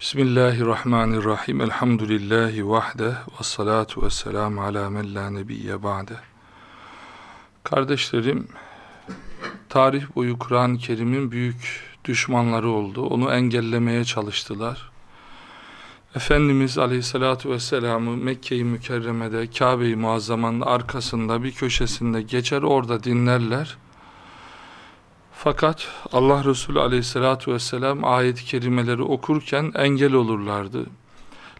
Bismillahirrahmanirrahim. Elhamdülillahi vahde ve salatu ve selamu ala men la nebiyye ba'de. Kardeşlerim, tarih boyu Kur'an-ı Kerim'in büyük düşmanları oldu. Onu engellemeye çalıştılar. Efendimiz Aleyhisselatü Vesselam'ı Mekke-i Mükerreme'de, Kabe-i Muazzama'nın arkasında bir köşesinde geçer orada dinlerler. Fakat Allah Resulü aleyhissalatu vesselam ayet-i kerimeleri okurken engel olurlardı.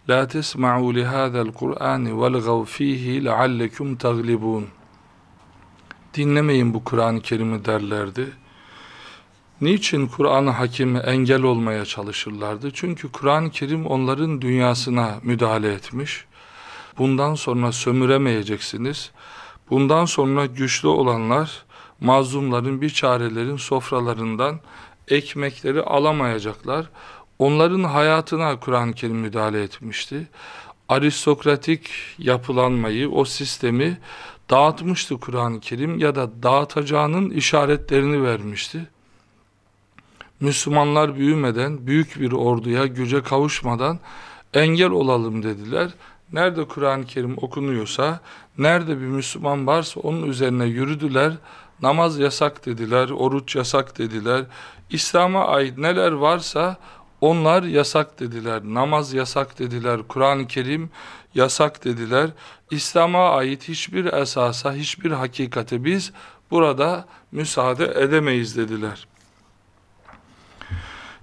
La tesma'u li hadal Kur'ani velgav fihi leallekum taglibun. Dinlemeyin bu Kur'an-ı Kerim'i derlerdi. Niçin Kur'an-ı Hakim'e engel olmaya çalışırlardı? Çünkü Kur'an-ı Kerim onların dünyasına müdahale etmiş. Bundan sonra sömüremeyeceksiniz. Bundan sonra güçlü olanlar mazlumların, bir çarelerin sofralarından ekmekleri alamayacaklar. Onların hayatına Kur'an-ı Kerim müdahale etmişti. Aristokratik yapılanmayı, o sistemi dağıtmıştı Kur'an-ı Kerim ya da dağıtacağının işaretlerini vermişti. Müslümanlar büyümeden, büyük bir orduya, güce kavuşmadan engel olalım dediler. Nerede Kur'an-ı Kerim okunuyorsa, nerede bir Müslüman varsa onun üzerine yürüdüler, namaz yasak dediler, oruç yasak dediler. İslam'a ait neler varsa onlar yasak dediler. Namaz yasak dediler. Kur'an-ı Kerim yasak dediler. İslam'a ait hiçbir esasa, hiçbir hakikate biz burada müsaade edemeyiz dediler.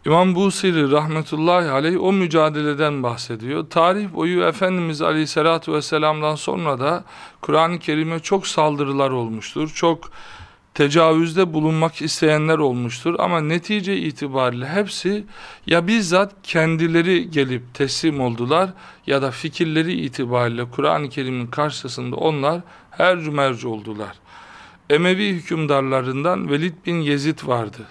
İmam Busiri rahmetullahi aleyh o mücadeleden bahsediyor. Tarih boyu Efendimiz aleyhissalatu vesselam'dan sonra da Kur'an-ı Kerim'e çok saldırılar olmuştur. Çok tecavüzde bulunmak isteyenler olmuştur ama netice itibariyle hepsi ya bizzat kendileri gelip teslim oldular ya da fikirleri itibariyle Kur'an-ı Kerim'in karşısında onlar her merc oldular. Emevi hükümdarlarından Velid bin Yezid vardı.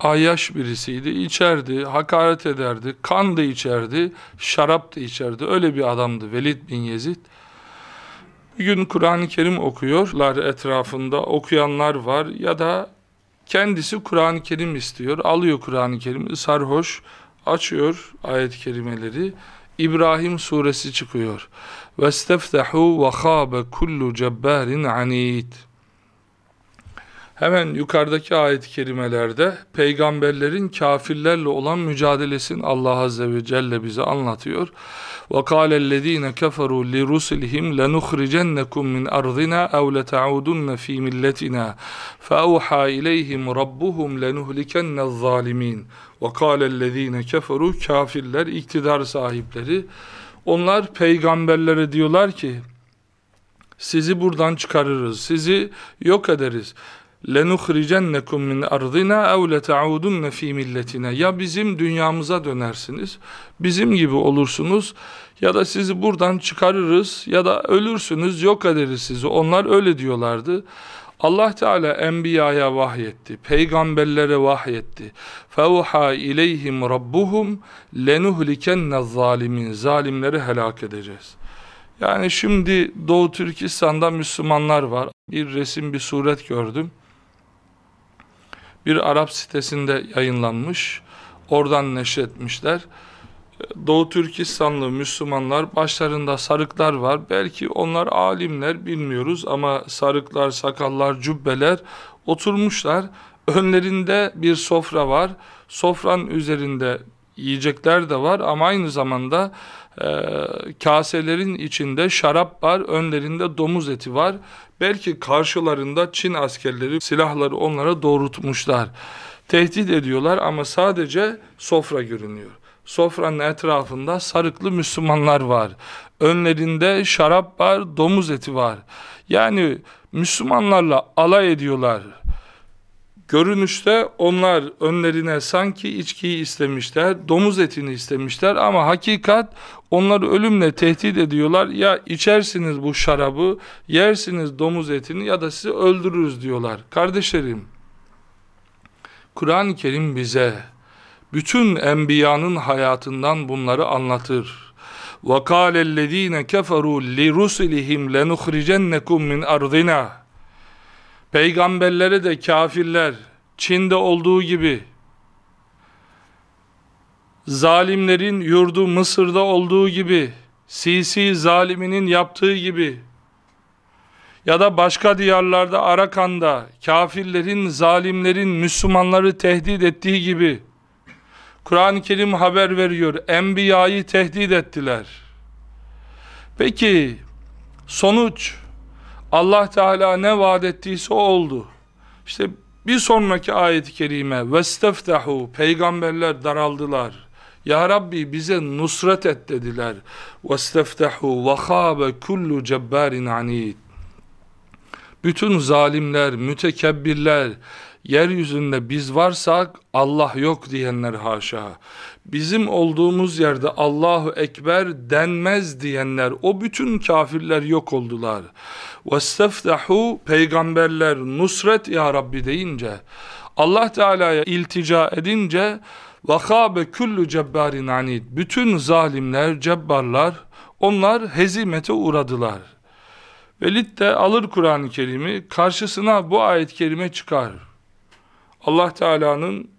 Ayyaş birisiydi, içerdi, hakaret ederdi, kan da içerdi, şarap da içerdi. Öyle bir adamdı Velid bin Yezid. Bir gün Kur'an-ı Kerim okuyorlar etrafında okuyanlar var ya da kendisi Kur'an-ı Kerim istiyor. Alıyor Kur'an-ı Kerim'i sarhoş açıyor ayet-i kerimeleri. İbrahim suresi çıkıyor. وَاسْتَفْتَحُوا وَخَابَ كُلُّ جَبَّارٍ عَنِيدٍ Hemen yukarıdaki ayet-i kerimelerde peygamberlerin kafirlerle olan mücadelesini Allah Azze ve Celle bize anlatıyor. وَقَالَ الَّذ۪ينَ كَفَرُوا لِرُسُلِهِمْ لَنُخْرِجَنَّكُمْ مِنْ أَرْضِنَا أَوْ لَتَعُودُنَّ ف۪ي مِلَّتِنَا فَأَوْحَى إِلَيْهِمْ رَبُّهُمْ لَنُهْلِكَنَّ الظَّالِمِينَ وَقَالَ الَّذ۪ينَ كَفَرُوا Kafirler, iktidar sahipleri, onlar peygamberlere diyorlar ki, sizi buradan çıkarırız, sizi yok ederiz lenukhricennekum min ardina ev leta'udunne fi milletine ya bizim dünyamıza dönersiniz bizim gibi olursunuz ya da sizi buradan çıkarırız ya da ölürsünüz yok ederiz sizi. Onlar öyle diyorlardı. Allah Teala enbiyaya vahyetti peygamberlere vahyetti. Feuha ileyhim rabbuhum lenuhlikenne zalimin. Zalimleri helak edeceğiz. Yani şimdi Doğu Türkistan'da Müslümanlar var. Bir resim bir suret gördüm bir Arap sitesinde yayınlanmış. Oradan neşretmişler. Doğu Türkistanlı Müslümanlar başlarında sarıklar var. Belki onlar alimler bilmiyoruz ama sarıklar, sakallar, cübbeler oturmuşlar. Önlerinde bir sofra var. Sofranın üzerinde yiyecekler de var ama aynı zamanda e, kaselerin içinde şarap var, önlerinde domuz eti var. Belki karşılarında Çin askerleri silahları onlara doğrultmuşlar. Tehdit ediyorlar ama sadece sofra görünüyor. Sofranın etrafında sarıklı Müslümanlar var. Önlerinde şarap var, domuz eti var. Yani Müslümanlarla alay ediyorlar. Görünüşte onlar önlerine sanki içkiyi istemişler, domuz etini istemişler ama hakikat onları ölümle tehdit ediyorlar. Ya içersiniz bu şarabı, yersiniz domuz etini ya da sizi öldürürüz diyorlar. Kardeşlerim, Kur'an-ı Kerim bize bütün enbiyanın hayatından bunları anlatır. وَقَالَ الَّذ۪ينَ كَفَرُوا لِرُسُلِهِمْ لَنُخْرِجَنَّكُمْ مِنْ اَرْضِنَا Peygamberlere de kafirler Çin'de olduğu gibi zalimlerin yurdu Mısır'da olduğu gibi, Sisi zaliminin yaptığı gibi, ya da başka diyarlarda Arakan'da kafirlerin, zalimlerin Müslümanları tehdit ettiği gibi, Kur'an-ı Kerim haber veriyor, Enbiya'yı tehdit ettiler. Peki, sonuç, Allah Teala ne vaat ettiyse oldu. İşte bir sonraki ayet-i kerime vesteftahu peygamberler daraldılar. Ya Rabbi bize nusret et dediler. Vesteftahu ve khabe kullu cebbarin anid. Bütün zalimler, mütekebbirler, yeryüzünde biz varsak Allah yok diyenler haşa bizim olduğumuz yerde Allahu Ekber denmez diyenler o bütün kafirler yok oldular. Vesteftahu peygamberler nusret ya Rabbi deyince Allah Teala'ya iltica edince vakabe küllü cebbarin anid bütün zalimler cebbarlar onlar hezimete uğradılar. Velid de alır Kur'an-ı Kerim'i karşısına bu ayet-i kerime çıkar. Allah Teala'nın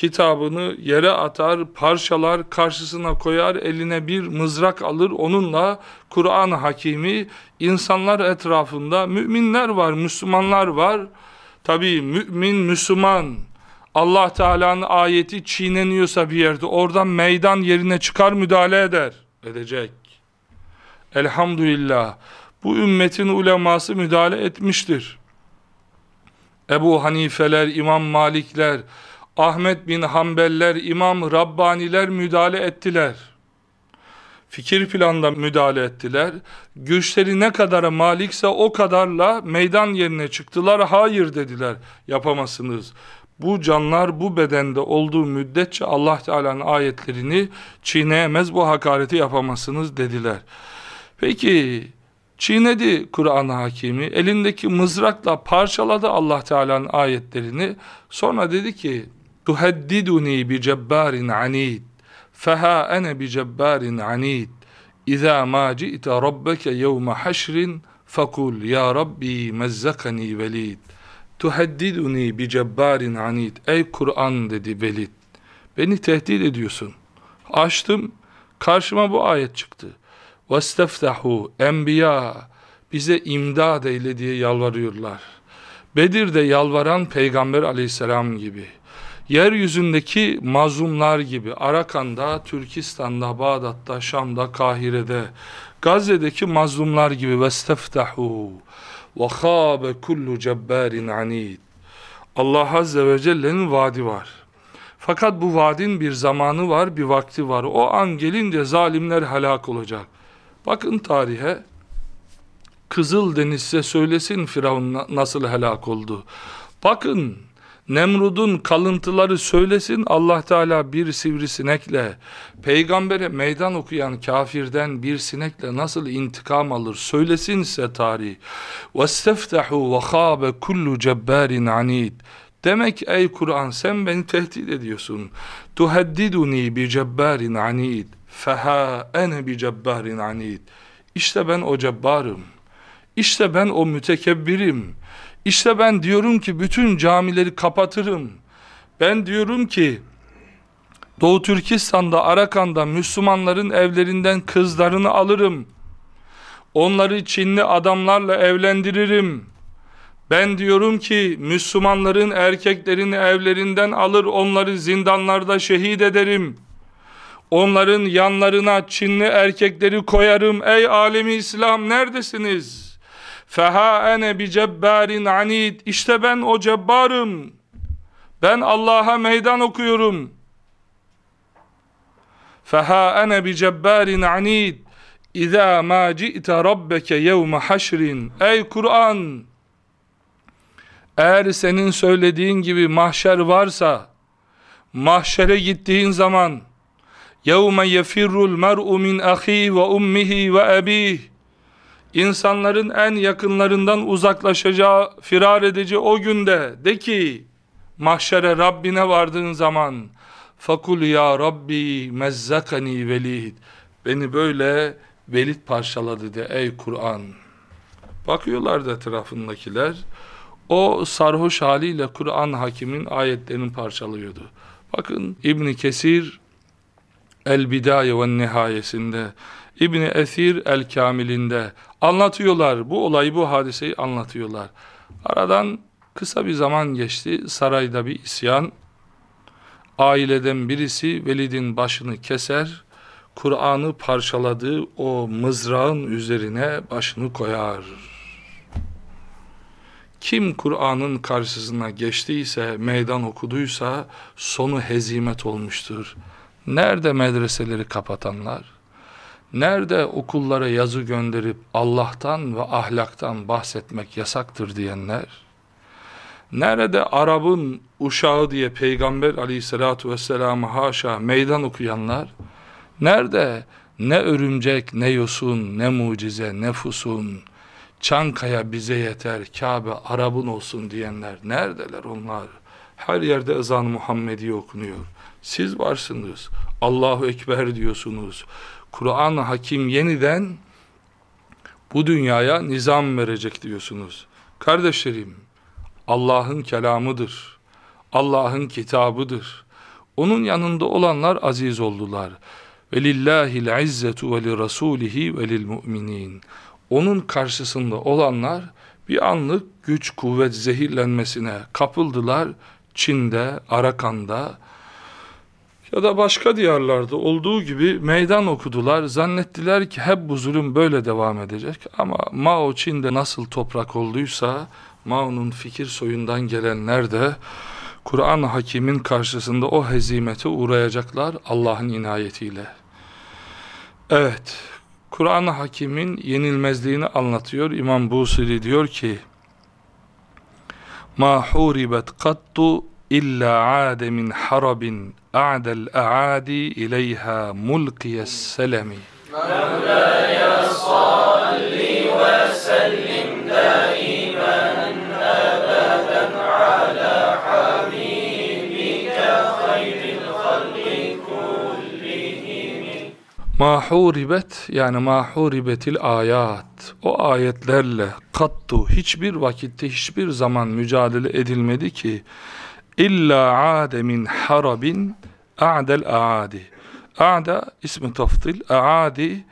kitabını yere atar, parçalar, karşısına koyar, eline bir mızrak alır, onunla Kur'an-ı Hakimi insanlar etrafında, müminler var, Müslümanlar var. Tabi mümin, Müslüman, Allah Teala'nın ayeti çiğneniyorsa bir yerde, oradan meydan yerine çıkar müdahale eder. Edecek. Elhamdülillah. Bu ümmetin uleması müdahale etmiştir. Ebu Hanifeler, İmam Malikler, Ahmet bin Hanbeller, İmam Rabbaniler müdahale ettiler. Fikir planda müdahale ettiler. Güçleri ne kadara malikse o kadarla meydan yerine çıktılar. Hayır dediler. Yapamazsınız. Bu canlar bu bedende olduğu müddetçe Allah Teala'nın ayetlerini çiğneyemez bu hakareti yapamazsınız dediler. Peki çiğnedi Kur'an-ı Hakimi, elindeki mızrakla parçaladı Allah Teala'nın ayetlerini. Sonra dedi ki, tuheddiduni bi cebbarin anid, feha ene bi cebbarin anid, İza ma ci'te rabbeke yevme haşrin, fekul ya Rabbi mezzakani velid. Tuheddiduni bi cebbarin anid. Ey Kur'an dedi Velid. Beni tehdit ediyorsun. Açtım, karşıma bu ayet çıktı. وَاسْتَفْتَحُوا Enbiya bize imdad eyle diye yalvarıyorlar. Bedir'de yalvaran Peygamber aleyhisselam gibi, yeryüzündeki mazlumlar gibi Arakan'da, Türkistan'da, Bağdat'ta, Şam'da, Kahire'de, Gazze'deki mazlumlar gibi vesteftahu ve khabe kullu cebbarin anid. Allah Azze ve Celle'nin vaadi var. Fakat bu vaadin bir zamanı var, bir vakti var. O an gelince zalimler helak olacak. Bakın tarihe. Kızıl Deniz size söylesin Firavun nasıl helak oldu. Bakın Nemrud'un kalıntıları söylesin Allah Teala bir sivrisinekle peygambere meydan okuyan kafirden bir sinekle nasıl intikam alır söylesin size tarih. Vesteftahu ve khabe kullu cebbarin anid. Demek ey Kur'an sen beni tehdit ediyorsun. Tuhaddiduni bi cebbarin anid. Feha ene bi cebbarin anid. İşte ben o cebbarım. İşte ben o mütekebbirim. İşte ben diyorum ki bütün camileri kapatırım. Ben diyorum ki Doğu Türkistan'da, Arakan'da Müslümanların evlerinden kızlarını alırım. Onları Çinli adamlarla evlendiririm. Ben diyorum ki Müslümanların erkeklerini evlerinden alır onları zindanlarda şehit ederim. Onların yanlarına Çinli erkekleri koyarım. Ey alemi İslam neredesiniz? Feha ene bi cebbarin anid. İşte ben o cebbarım. Ben Allah'a meydan okuyorum. Feha ene bi cebbarin anid. İza ma ci'te rabbeke yevme haşrin. Ey Kur'an! Eğer senin söylediğin gibi mahşer varsa, mahşere gittiğin zaman, يَوْمَ يَفِرُّ الْمَرْءُ مِنْ أَخِيهِ وَأُمِّهِ وَأَبِيهِ İnsanların en yakınlarından uzaklaşacağı, firar edeceği o günde, de ki, mahşere Rabbine vardığın zaman, fakul ya Rabbi mezzakani velid, beni böyle velid parçaladı de ey Kur'an. Bakıyorlardı etrafındakiler, o sarhoş haliyle Kur'an hakimin ayetlerini parçalıyordu. Bakın İbn Kesir El Bidaye ve Nihayesinde, İbni Esir El Kamilinde anlatıyorlar. Bu olayı, bu hadiseyi anlatıyorlar. Aradan kısa bir zaman geçti. Sarayda bir isyan. Aileden birisi Velid'in başını keser. Kur'an'ı parçaladığı o mızrağın üzerine başını koyar. Kim Kur'an'ın karşısına geçtiyse, meydan okuduysa sonu hezimet olmuştur. Nerede medreseleri kapatanlar? Nerede okullara yazı gönderip Allah'tan ve ahlaktan bahsetmek yasaktır diyenler? Nerede Arap'ın uşağı diye Peygamber aleyhissalatu vesselam'ı haşa meydan okuyanlar? Nerede ne örümcek, ne yosun, ne mucize, ne fusun, Çankaya bize yeter, Kabe Arap'ın olsun diyenler neredeler onlar? Her yerde ezan Muhammedi okunuyor. Siz varsınız. Allahu Ekber diyorsunuz. Kur'an-ı Hakim yeniden bu dünyaya nizam verecek diyorsunuz. Kardeşlerim, Allah'ın kelamıdır. Allah'ın kitabıdır. Onun yanında olanlar aziz oldular. Velillahil izzetu ve li rasulihi ve lil mu'minin. Onun karşısında olanlar bir anlık güç, kuvvet, zehirlenmesine kapıldılar. Çin'de, Arakan'da, ya da başka diyarlarda olduğu gibi meydan okudular. Zannettiler ki hep bu zulüm böyle devam edecek. Ama Mao Çin'de nasıl toprak olduysa Mao'nun fikir soyundan gelenler de Kur'an hakimin karşısında o hezimete uğrayacaklar Allah'ın inayetiyle. Evet, Kur'an hakimin yenilmezliğini anlatıyor. İmam Busiri diyor ki, Ma huribet kattu illa ade min harabin أعد الأعادي إليها ملقي السلم مولاي صل وسلم دائما أبدا على حبيبك خير الخلق كلهم ما حوربت yani ma huribetil ayat o ayetlerle kattu hiçbir vakitte hiçbir zaman mücadele edilmedi ki İlla ade min harabin a'del a'adi. A'da ismi taftil. A'adi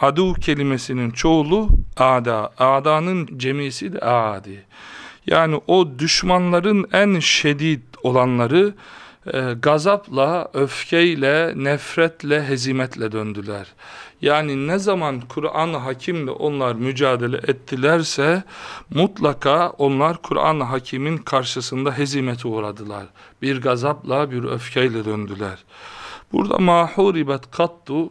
adu kelimesinin çoğulu a'da. A'danın cemisi de a'adi. Yani o düşmanların en şedid olanları e, gazapla, öfkeyle, nefretle, hezimetle döndüler. Yani ne zaman Kur'an-ı Hakim'le onlar mücadele ettilerse mutlaka onlar Kur'an-ı Hakim'in karşısında hezimete uğradılar. Bir gazapla, bir öfkeyle döndüler. Burada mahuribet kattu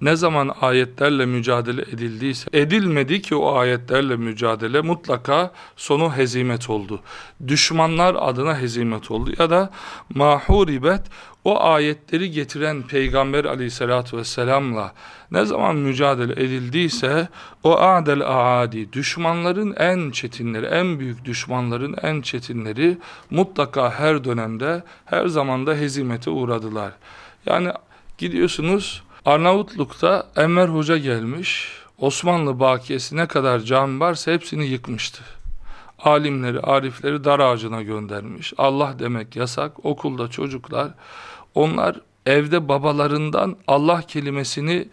ne zaman ayetlerle mücadele edildiyse, edilmedi ki o ayetlerle mücadele mutlaka sonu hezimet oldu. Düşmanlar adına hezimet oldu. Ya da mahuribet o ayetleri getiren Peygamber aleyhissalatü vesselamla ne zaman mücadele edildiyse o adel aadi düşmanların en çetinleri, en büyük düşmanların en çetinleri mutlaka her dönemde, her zamanda hezimete uğradılar. Yani gidiyorsunuz Arnavutluk'ta Enver Hoca gelmiş. Osmanlı bakiyesi ne kadar cami varsa hepsini yıkmıştı. Alimleri, arifleri dar ağacına göndermiş. Allah demek yasak. Okulda çocuklar, onlar evde babalarından Allah kelimesini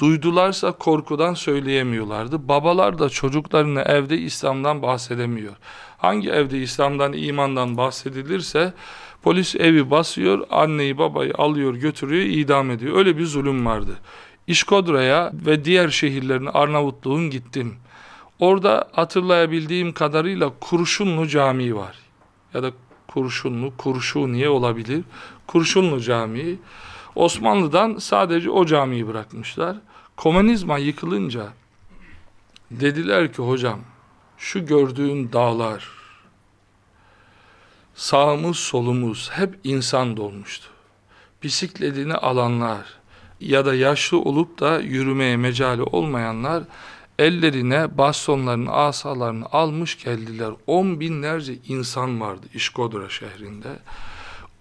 duydularsa korkudan söyleyemiyorlardı. Babalar da çocuklarına evde İslam'dan bahsedemiyor. Hangi evde İslam'dan, imandan bahsedilirse Polis evi basıyor, anneyi babayı alıyor götürüyor, idam ediyor. Öyle bir zulüm vardı. İşkodra'ya ve diğer şehirlerin Arnavutluğun gittim. Orada hatırlayabildiğim kadarıyla Kurşunlu Camii var. Ya da Kurşunlu, Kurşuniye olabilir. Kurşunlu Camii. Osmanlı'dan sadece o camiyi bırakmışlar. Komünizma yıkılınca dediler ki hocam şu gördüğün dağlar, sağımız solumuz hep insan dolmuştu. Bisikletini alanlar ya da yaşlı olup da yürümeye mecali olmayanlar ellerine bastonlarını, asalarını almış geldiler. On binlerce insan vardı İşkodra şehrinde.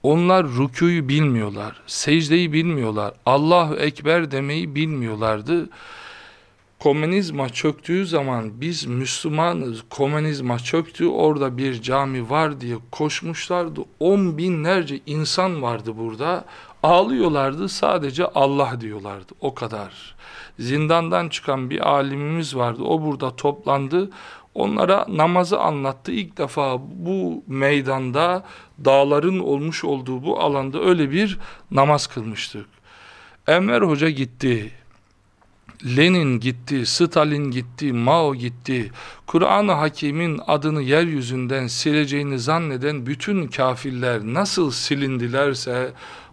Onlar rüküyü bilmiyorlar, secdeyi bilmiyorlar, Allahu Ekber demeyi bilmiyorlardı komünizma çöktüğü zaman biz Müslümanız, komünizma çöktü, orada bir cami var diye koşmuşlardı. On binlerce insan vardı burada. Ağlıyorlardı sadece Allah diyorlardı o kadar. Zindandan çıkan bir alimimiz vardı o burada toplandı. Onlara namazı anlattı. İlk defa bu meydanda dağların olmuş olduğu bu alanda öyle bir namaz kılmıştık. Enver Hoca gitti. Lenin gitti, Stalin gitti, Mao gitti. Kur'an-ı Hakim'in adını yeryüzünden sileceğini zanneden bütün kafirler nasıl silindilerse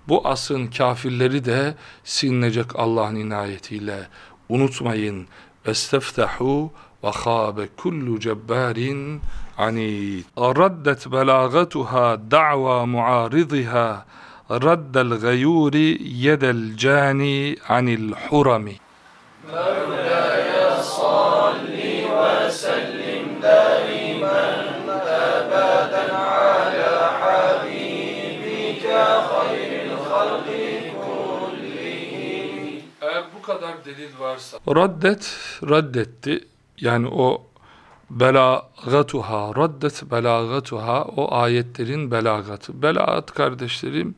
bu asın kafirleri de silinecek Allah'ın inayetiyle. Unutmayın. Esteftahu وخاب كل جبار عنيد. ردت بلاغتها دعوى معارضها رد الغيور يد الجاني عن الحرم. مولاي صل وسلم دائما ابدا على حبيبك خير الخلق كلهم ردت ردت yani o belagatuha raddet belagatuha o ayetlerin belagatı belagat kardeşlerim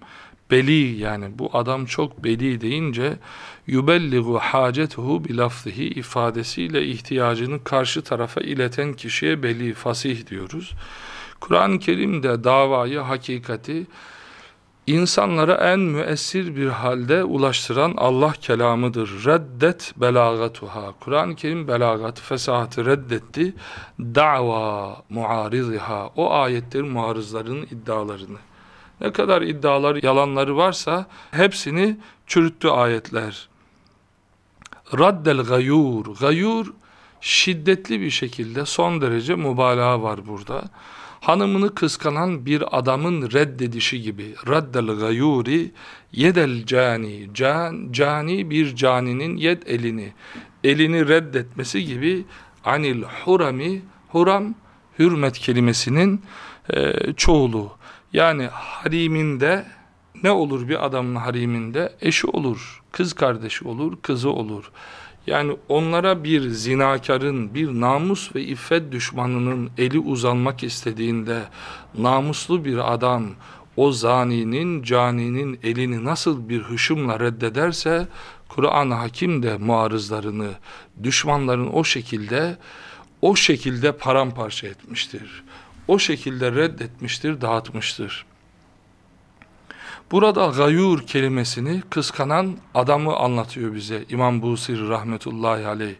beli yani bu adam çok beli deyince yubelligu hacetuhu bilafzihi ifadesiyle ihtiyacını karşı tarafa ileten kişiye beli fasih diyoruz. Kur'an-ı Kerim'de davayı, hakikati insanlara en müessir bir halde ulaştıran Allah kelamıdır. Reddet belagatuha. Kur'an-ı Kerim belagatı, fesahatı reddetti. Da'va muariziha. O ayetlerin muarızlarının iddialarını. Ne kadar iddialar, yalanları varsa hepsini çürüttü ayetler. Raddel gayur. Gayur şiddetli bir şekilde son derece mübalağa var burada. Hanımını kıskanan bir adamın reddedişi gibi. Raddel gayuri yedel cani. Can, cani bir caninin yed elini. Elini reddetmesi gibi anil hurami. Huram hürmet kelimesinin e, çoğulu. Yani hariminde ne olur bir adamın hariminde? Eşi olur, kız kardeşi olur, kızı olur. Yani onlara bir zinakarın, bir namus ve iffet düşmanının eli uzanmak istediğinde namuslu bir adam o zaninin, caninin elini nasıl bir hışımla reddederse Kur'an-ı Hakim de muarızlarını, düşmanların o şekilde o şekilde paramparça etmiştir. O şekilde reddetmiştir, dağıtmıştır. Burada gayur kelimesini kıskanan adamı anlatıyor bize İmam Busir rahmetullahi aleyh.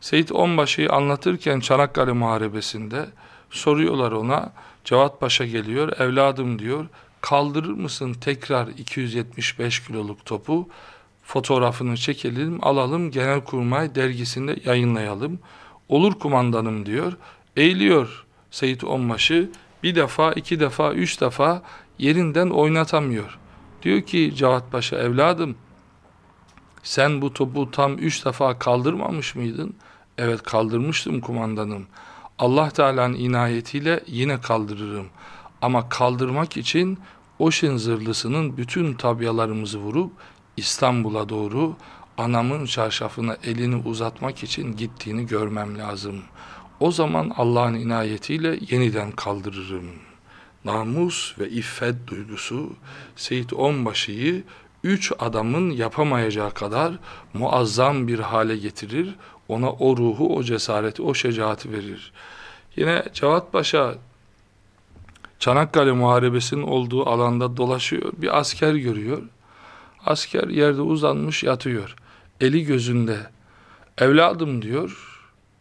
Seyit Onbaşı'yı anlatırken Çanakkale Muharebesi'nde soruyorlar ona. Cevat Paşa geliyor, evladım diyor, kaldırır mısın tekrar 275 kiloluk topu? Fotoğrafını çekelim, alalım, Genelkurmay dergisinde yayınlayalım. Olur kumandanım diyor. Eğiliyor Seyit Onbaşı, bir defa, iki defa, üç defa yerinden oynatamıyor. Diyor ki Cevat Paşa evladım sen bu topu tam üç defa kaldırmamış mıydın? Evet kaldırmıştım kumandanım. Allah Teala'nın inayetiyle yine kaldırırım. Ama kaldırmak için Oşin zırlısının bütün tabyalarımızı vurup İstanbul'a doğru anamın çarşafına elini uzatmak için gittiğini görmem lazım. O zaman Allah'ın inayetiyle yeniden kaldırırım.'' Namus ve iffet duygusu Seyit Onbaşı'yı üç adamın yapamayacağı kadar muazzam bir hale getirir. Ona o ruhu, o cesareti, o şecaati verir. Yine Cevat Paşa Çanakkale Muharebesi'nin olduğu alanda dolaşıyor. Bir asker görüyor. Asker yerde uzanmış yatıyor. Eli gözünde. Evladım diyor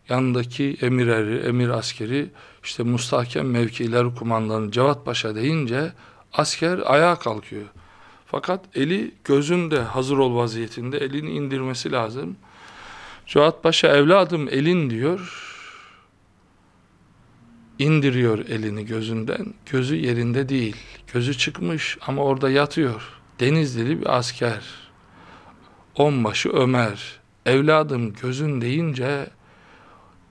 yanındaki emir eri, emir askeri işte mustahkem mevkiler kumandanı Cevat Paşa deyince asker ayağa kalkıyor. Fakat eli gözünde hazır ol vaziyetinde elini indirmesi lazım. Cevat Paşa evladım elin diyor. indiriyor elini gözünden. Gözü yerinde değil. Gözü çıkmış ama orada yatıyor. Denizlili bir asker. Onbaşı Ömer. Evladım gözün deyince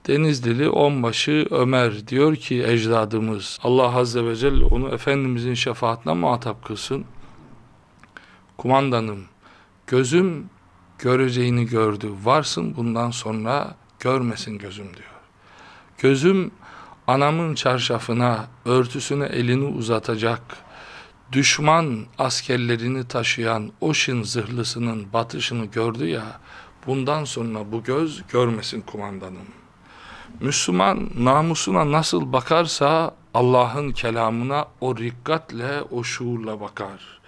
Denizlili onbaşı Ömer diyor ki ecdadımız Allah Azze ve Celle onu Efendimizin şefaatine muhatap kılsın. Kumandanım gözüm göreceğini gördü. Varsın bundan sonra görmesin gözüm diyor. Gözüm anamın çarşafına, örtüsüne elini uzatacak. düşman askerlerini taşıyan Oşin zırhlısının batışını gördü ya, bundan sonra bu göz görmesin kumandanım. Müslüman namusuna nasıl bakarsa Allah'ın kelamına o rikkatle, o şuurla bakar.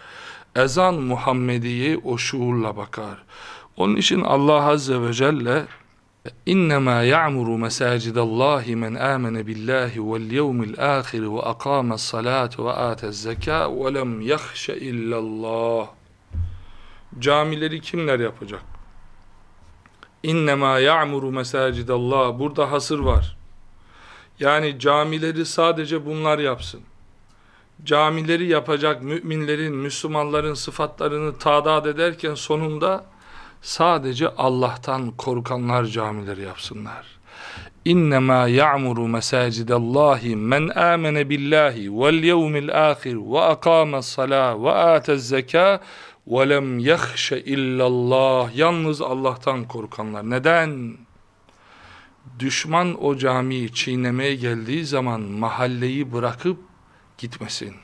Ezan Muhammedi'yi o şuurla bakar. Onun için Allah Azze ve Celle İnnemâ ya'muru mesâcidallâhi men âmene billâhi vel yevmil âkhir ve akâmes salâte ve âtez zekâ ve lem yahşe illallah. Camileri kimler yapacak? İnnemâ ya'muru mesâcidallâh. Burada hasır var. Yani camileri sadece bunlar yapsın. Camileri yapacak müminlerin, Müslümanların sıfatlarını tadat ederken sonunda sadece Allah'tan korkanlar camileri yapsınlar. İnnemâ ya'muru mesâcidallahi men âmene billahi vel yevmil âkhir ve akâmes salâ ve âtez zekâ lem yahşe illallah. Yalnız Allah'tan korkanlar. Neden? Düşman o camiyi çiğnemeye geldiği zaman mahalleyi bırakıp gitmesin.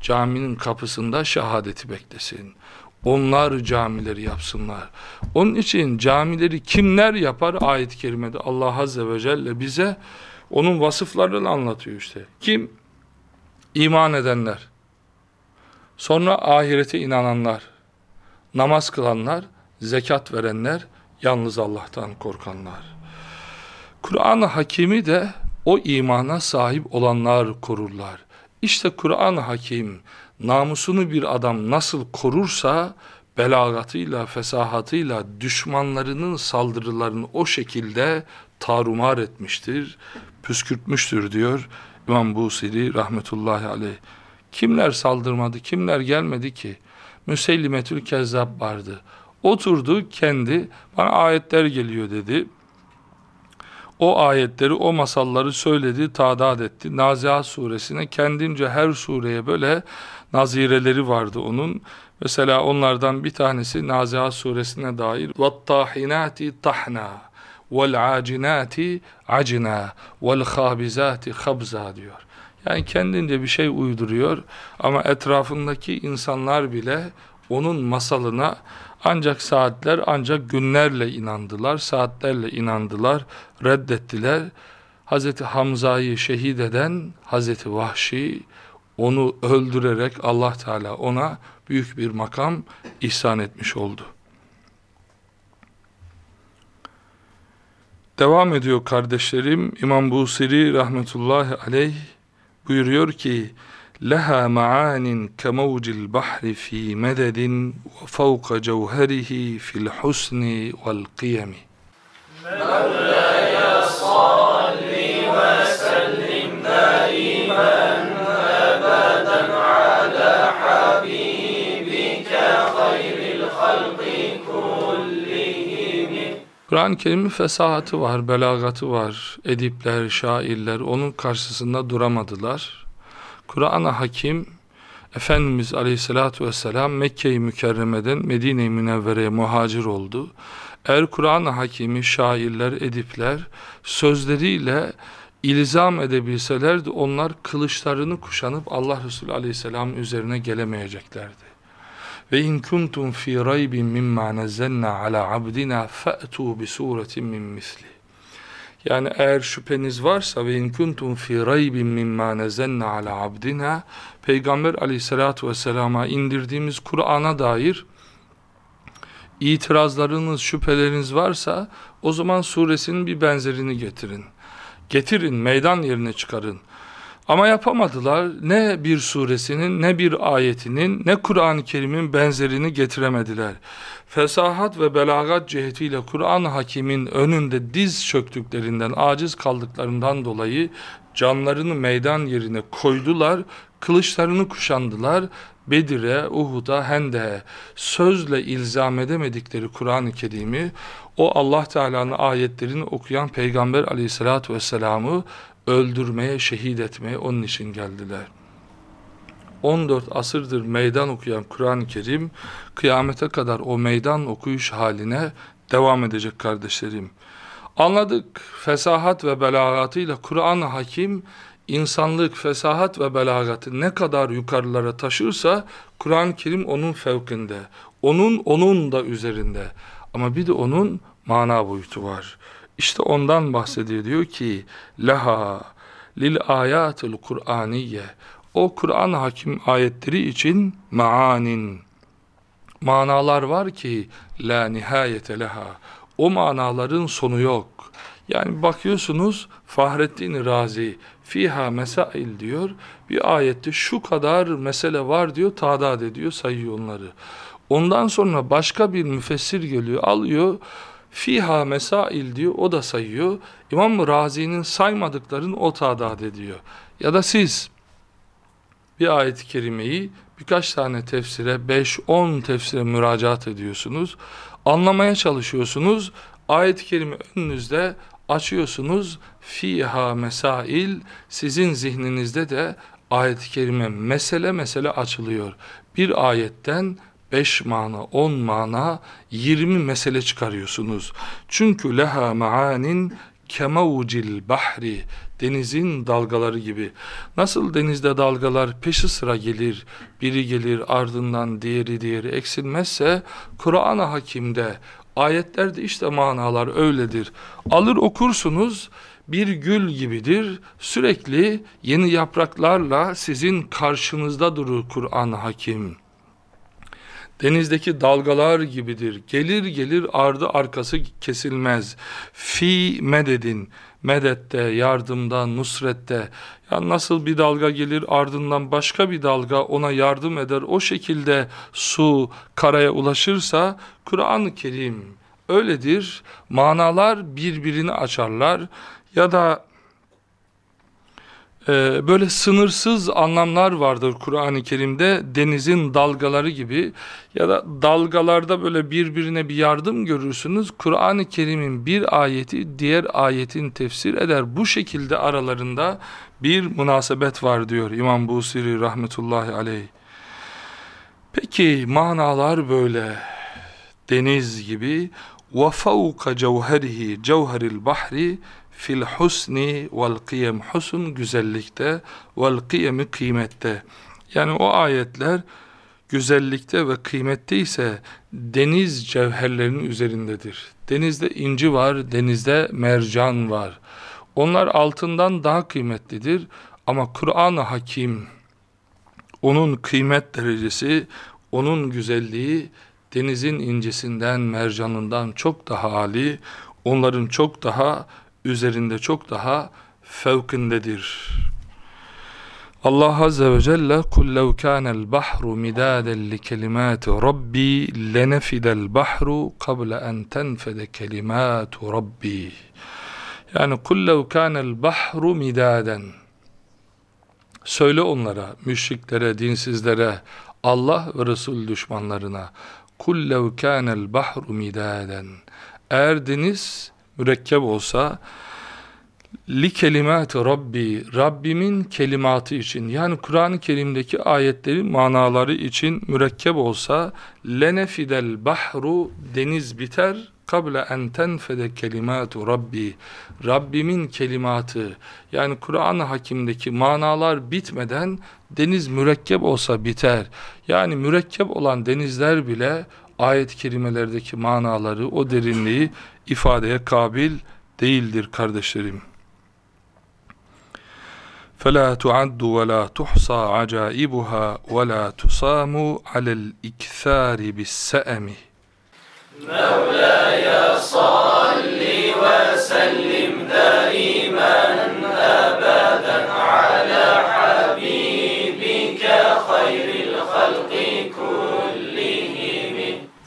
Caminin kapısında şehadeti beklesin. Onlar camileri yapsınlar. Onun için camileri kimler yapar? Ayet-i kerimede Allah Azze ve Celle bize onun vasıflarını anlatıyor işte. Kim? İman edenler. Sonra ahirete inananlar. Namaz kılanlar, zekat verenler, yalnız Allah'tan korkanlar. Kur'an-ı Hakimi de o imana sahip olanlar korurlar. İşte Kur'an-ı Hakim namusunu bir adam nasıl korursa belagatıyla, fesahatıyla düşmanlarının saldırılarını o şekilde tarumar etmiştir, püskürtmüştür diyor İmam Busiri rahmetullahi aleyh. Kimler saldırmadı, kimler gelmedi ki? Müsellimetül Kezzab vardı. Oturdu kendi, bana ayetler geliyor dedi. O ayetleri, o masalları söyledi, tadat etti. Nazihat suresine kendince her sureye böyle nazireleri vardı onun. Mesela onlardan bir tanesi Nazihat suresine dair وَالطَّاحِنَاتِ طَحْنَا وَالْعَاجِنَاتِ عَجِنَا وَالْخَابِزَاتِ خَبْزَا diyor. Yani kendince bir şey uyduruyor ama etrafındaki insanlar bile onun masalına ancak saatler ancak günlerle inandılar, saatlerle inandılar, reddettiler. Hazreti Hamza'yı şehit eden Hazreti Vahşi onu öldürerek Allah Teala ona büyük bir makam ihsan etmiş oldu. Devam ediyor kardeşlerim. İmam Busiri rahmetullahi aleyh buyuruyor ki لها معان كموج البحر في مدد وفوق جوهره في الحسن والقيم مولاي Kur'an-ı Kerim'in fesahatı var, belagatı var. Edipler, şairler onun karşısında duramadılar. Kur'an-ı Hakim Efendimiz Aleyhisselatü Vesselam Mekke-i Mükerreme'den Medine-i Münevvere'ye muhacir oldu. Eğer Kur'an-ı Hakim'i şairler, edipler sözleriyle ilzam edebilselerdi onlar kılıçlarını kuşanıp Allah Resulü Aleyhisselam üzerine gelemeyeceklerdi. Ve in kuntum fi raybin mimma nazzalna ala abdina fa'tu bi suretin min misli. Yani eğer şüpheniz varsa ve in kuntum fi raybin mimma nazzalna ala abdina Peygamber Aleyhissalatu vesselam'a indirdiğimiz Kur'an'a dair itirazlarınız, şüpheleriniz varsa o zaman suresinin bir benzerini getirin. Getirin, meydan yerine çıkarın. Ama yapamadılar. Ne bir suresinin, ne bir ayetinin, ne Kur'an-ı Kerim'in benzerini getiremediler. Fesahat ve belagat cihetiyle Kur'an-ı Hakim'in önünde diz çöktüklerinden, aciz kaldıklarından dolayı canlarını meydan yerine koydular, kılıçlarını kuşandılar, Bedir'e, Uhud'a, Hende'ye sözle ilzam edemedikleri Kur'an-ı Kerim'i o Allah Teala'nın ayetlerini okuyan Peygamber Aleyhisselatü vesselam'ı öldürmeye, şehit etmeye onun için geldiler. 14 asırdır meydan okuyan Kur'an-ı Kerim kıyamete kadar o meydan okuyuş haline devam edecek kardeşlerim. Anladık fesahat ve belagatıyla Kur'an-ı Hakim insanlık, fesahat ve belagatı ne kadar yukarılara taşırsa Kur'an-ı Kerim onun fevkinde. Onun onun da üzerinde. Ama bir de onun mana boyutu var. İşte ondan bahsediyor diyor ki laha lil ayatul Kur'aniye o Kur'an hakim ayetleri için maanin manalar var ki la nihayete leha o manaların sonu yok. Yani bakıyorsunuz Fahrettin Razi fiha mesail diyor. Bir ayette şu kadar mesele var diyor, tadat ediyor, sayıyor onları. Ondan sonra başka bir müfessir geliyor, alıyor, fiha mesail diyor, o da sayıyor. İmam Razi'nin saymadıklarını o tadat ediyor. Ya da siz bir ayet-i kerimeyi birkaç tane tefsire, 5-10 tefsire müracaat ediyorsunuz. Anlamaya çalışıyorsunuz. Ayet-i kerime önünüzde açıyorsunuz. Fiha mesail sizin zihninizde de ayet-i kerime mesele mesele açılıyor. Bir ayetten 5 mana, 10 mana, 20 mesele çıkarıyorsunuz. Çünkü leha maanin kemavcil bahri denizin dalgaları gibi. Nasıl denizde dalgalar peşi sıra gelir, biri gelir ardından diğeri diğeri eksilmezse Kur'an-ı Hakim'de ayetlerde işte manalar öyledir. Alır okursunuz bir gül gibidir. Sürekli yeni yapraklarla sizin karşınızda durur Kur'an-ı Hakim. Denizdeki dalgalar gibidir. Gelir gelir ardı arkası kesilmez. Fi mededin. Medette, yardımda, nusrette. Ya nasıl bir dalga gelir ardından başka bir dalga ona yardım eder. O şekilde su karaya ulaşırsa Kur'an-ı Kerim öyledir. Manalar birbirini açarlar. Ya da böyle sınırsız anlamlar vardır Kur'an-ı Kerim'de denizin dalgaları gibi ya da dalgalarda böyle birbirine bir yardım görürsünüz. Kur'an-ı Kerim'in bir ayeti diğer ayetin tefsir eder. Bu şekilde aralarında bir münasebet var diyor İmam Busiri rahmetullahi aleyh. Peki manalar böyle deniz gibi وَفَوْقَ جَوْهَرِهِ جَوْهَرِ الْبَحْرِ fil husni vel kıyem husun güzellikte vel kıyemi kıymette yani o ayetler güzellikte ve kıymette ise deniz cevherlerinin üzerindedir. Denizde inci var, denizde mercan var. Onlar altından daha kıymetlidir ama Kur'an-ı Hakim onun kıymet derecesi, onun güzelliği denizin incisinden, mercanından çok daha hali, onların çok daha üzerinde çok daha fevkindedir. Allah Azze ve Celle lev kânel bahru midâden li kelimâti rabbi lenefidel bahru qabla en tenfede kelimâtu rabbi. Yani kul lev kânel bahru midâden. Söyle onlara müşriklere dinsizlere Allah ve Resul düşmanlarına kul lev kânel bahru midâden. Eğer deniz mürekkep olsa li kelimati rabbi Rabbimin kelimatı için yani Kur'an-ı Kerim'deki ayetlerin manaları için mürekkep olsa lenefidel bahru deniz biter kabla en tenfede kelimatu rabbi Rabbimin kelimatı. Yani Kur'an-ı Hakim'deki manalar bitmeden deniz mürekkep olsa biter. Yani mürekkep olan denizler bile ayet-i kerimelerdeki manaları o derinliği ifadeye kabil değildir kardeşlerim. فَلَا تُعَدُّ وَلَا تُحْصَى عَجَائِبُهَا وَلَا تُصَامُ عَلَى الْإِكْثَارِ بِالسَّأَمِ مولاي صل وسلم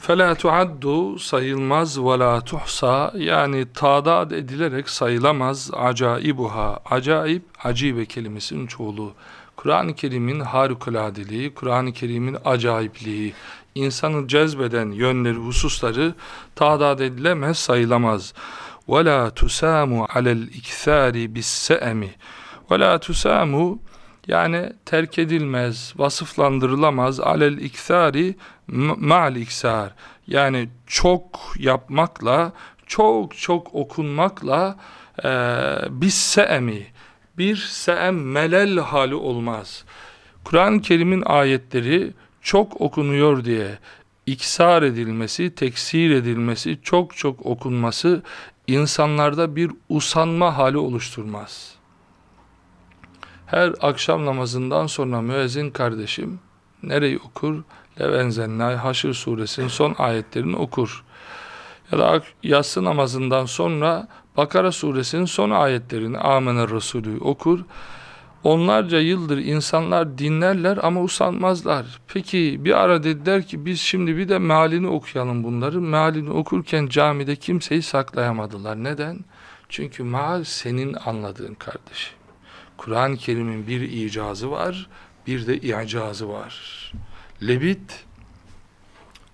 فَلَا تُعَدُّ sayılmaz وَلَا tuhsa yani tadat edilerek sayılamaz acaibuha acayip acibe kelimesinin çoğulu Kur'an-ı Kerim'in harikuladeliği, Kur'an-ı Kerim'in acayipliği, insanı cezbeden yönleri, hususları tadat edilemez, sayılamaz. وَلَا تُسَامُ عَلَى الْاِكْثَارِ بِالسَّأَمِ وَلَا تُسَامُ yani terk edilmez, vasıflandırılamaz alel iksari ma'al iksar. Yani çok yapmakla, çok çok okunmakla e, bis seemi bir seemmelel hali olmaz. Kur'an-ı Kerim'in ayetleri çok okunuyor diye iksar edilmesi, teksir edilmesi, çok çok okunması insanlarda bir usanma hali oluşturmaz. Her akşam namazından sonra müezzin kardeşim nereyi okur? Levenzennay Haşr suresinin son ayetlerini okur. Ya da yatsı namazından sonra Bakara suresinin son ayetlerini Amener Resulü okur. Onlarca yıldır insanlar dinlerler ama usanmazlar. Peki bir ara dediler ki biz şimdi bir de mealini okuyalım bunları. Mealini okurken camide kimseyi saklayamadılar. Neden? Çünkü meal senin anladığın kardeşim. Kur'an-ı Kerim'in bir icazı var, bir de icazı var. Lebit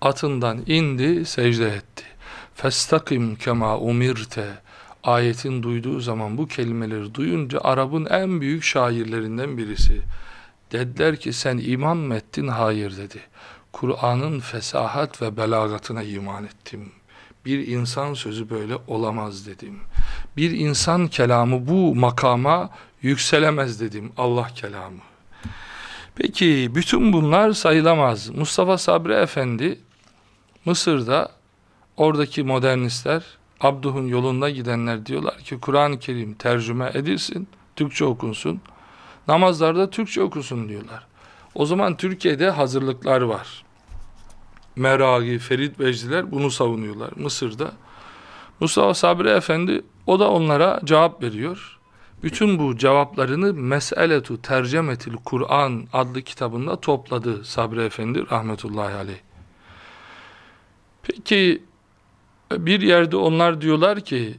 atından indi, secde etti. Festakim kema umirte ayetin duyduğu zaman bu kelimeleri duyunca Arap'ın en büyük şairlerinden birisi. Dediler ki sen iman mı ettin? Hayır dedi. Kur'an'ın fesahat ve belagatına iman ettim. Bir insan sözü böyle olamaz dedim. Bir insan kelamı bu makama yükselemez dedim. Allah kelamı. Peki bütün bunlar sayılamaz. Mustafa Sabri Efendi Mısır'da oradaki modernistler Abduh'un yolunda gidenler diyorlar ki Kur'an-ı Kerim tercüme edilsin, Türkçe okunsun. Namazlarda Türkçe okusun diyorlar. O zaman Türkiye'de hazırlıklar var. Meragi, Ferit Vecdiler bunu savunuyorlar Mısır'da. Mustafa Sabri Efendi o da onlara cevap veriyor. Bütün bu cevaplarını Meseletu Tercemetil Kur'an adlı kitabında topladı Sabri Efendi rahmetullahi aleyh. Peki bir yerde onlar diyorlar ki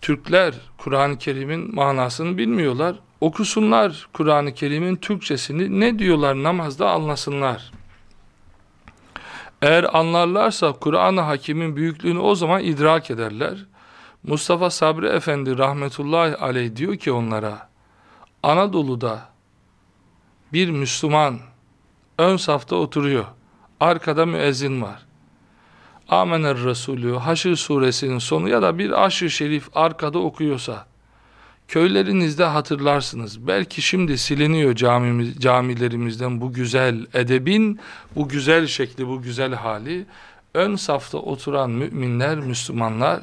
Türkler Kur'an-ı Kerim'in manasını bilmiyorlar. Okusunlar Kur'an-ı Kerim'in Türkçesini ne diyorlar namazda anlasınlar. Eğer anlarlarsa Kur'an-ı Hakim'in büyüklüğünü o zaman idrak ederler. Mustafa Sabri Efendi rahmetullahi aleyh diyor ki onlara Anadolu'da bir Müslüman ön safta oturuyor. Arkada müezzin var. Amener Resulü Haşr suresinin sonu ya da bir aşırı şerif arkada okuyorsa köylerinizde hatırlarsınız. Belki şimdi siliniyor camimiz, camilerimizden bu güzel edebin, bu güzel şekli, bu güzel hali. Ön safta oturan müminler, Müslümanlar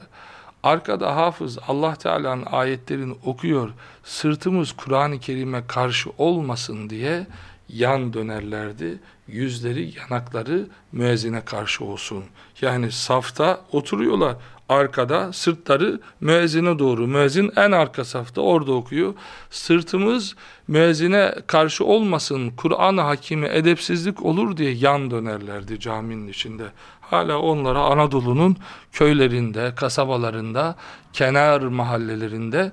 arkada hafız Allah Teala'nın ayetlerini okuyor. Sırtımız Kur'an-ı Kerim'e karşı olmasın diye yan dönerlerdi. Yüzleri, yanakları müezzine karşı olsun. Yani safta oturuyorlar. Arkada sırtları müezzine doğru. Müezzin en arka safta orada okuyor. Sırtımız müezzine karşı olmasın. Kur'an-ı Hakimi edepsizlik olur diye yan dönerlerdi caminin içinde. Hala onlara Anadolu'nun köylerinde, kasabalarında, kenar mahallelerinde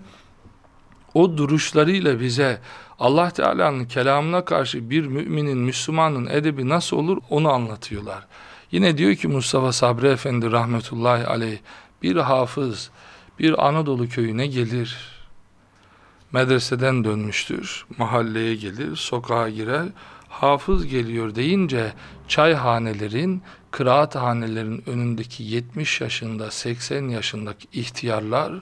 o duruşlarıyla bize Allah Teala'nın kelamına karşı bir müminin, Müslümanın edebi nasıl olur onu anlatıyorlar. Yine diyor ki Mustafa Sabri Efendi rahmetullahi aleyh bir hafız bir Anadolu köyüne gelir. Medreseden dönmüştür. Mahalleye gelir, sokağa girer. Hafız geliyor deyince çayhanelerin, kıraathanelerin önündeki 70 yaşında, 80 yaşındaki ihtiyarlar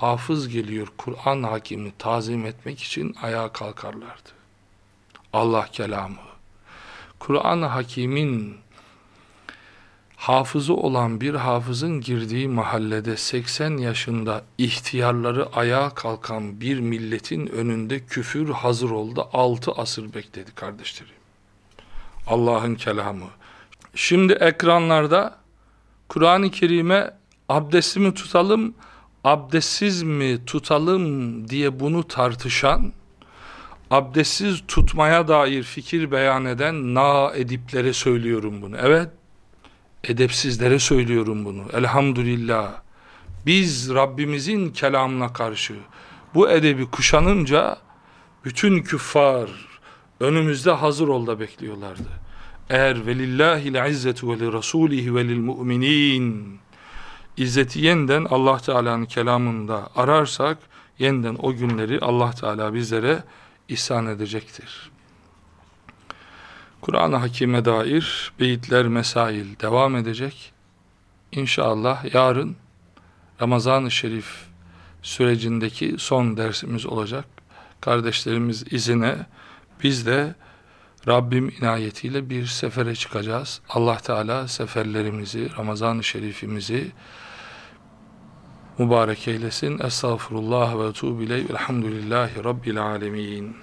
hafız geliyor Kur'an hakimini tazim etmek için ayağa kalkarlardı. Allah kelamı. Kur'an hakimin hafızı olan bir hafızın girdiği mahallede 80 yaşında ihtiyarları ayağa kalkan bir milletin önünde küfür hazır oldu. 6 asır bekledi kardeşlerim. Allah'ın kelamı. Şimdi ekranlarda Kur'an-ı Kerim'e abdestimi tutalım, abdestsiz mi tutalım diye bunu tartışan, abdestsiz tutmaya dair fikir beyan eden na ediplere söylüyorum bunu. Evet, edepsizlere söylüyorum bunu. Elhamdülillah. Biz Rabbimizin kelamına karşı bu edebi kuşanınca bütün küffar önümüzde hazır ol da bekliyorlardı. Eğer velillahil izzetu ve li rasulihi ve lil mu'minin izzeti yeniden Allah Teala'nın kelamında ararsak yeniden o günleri Allah Teala bizlere ihsan edecektir. Kur'an-ı Hakim'e dair beyitler, mesail devam edecek. İnşallah yarın Ramazan-ı Şerif sürecindeki son dersimiz olacak. kardeşlerimiz izine biz de Rabbim inayetiyle bir sefere çıkacağız. Allah Teala seferlerimizi, Ramazan-ı Şerifimizi mübarek eylesin. Estağfurullah ve etûbü ileyh. Elhamdülillahi Rabbil alemin.